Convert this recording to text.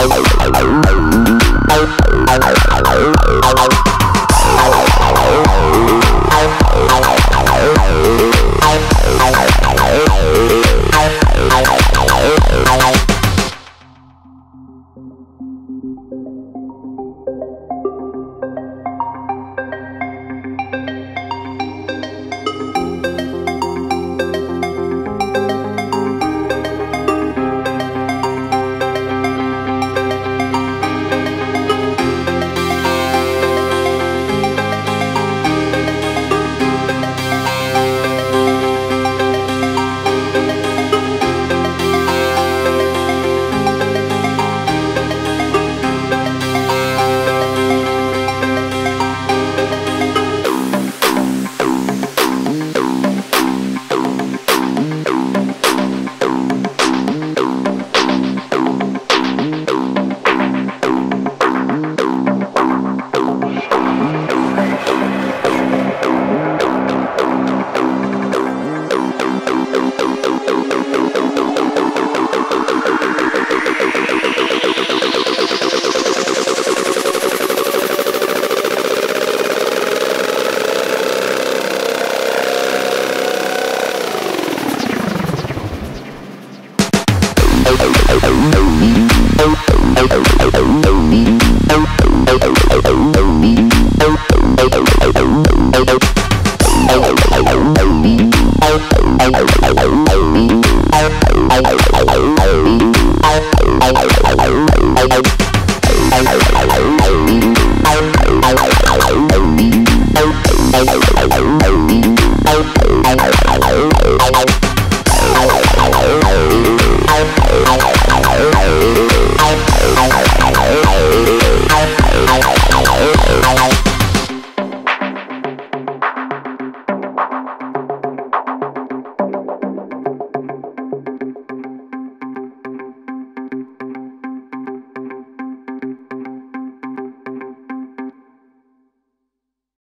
I'm I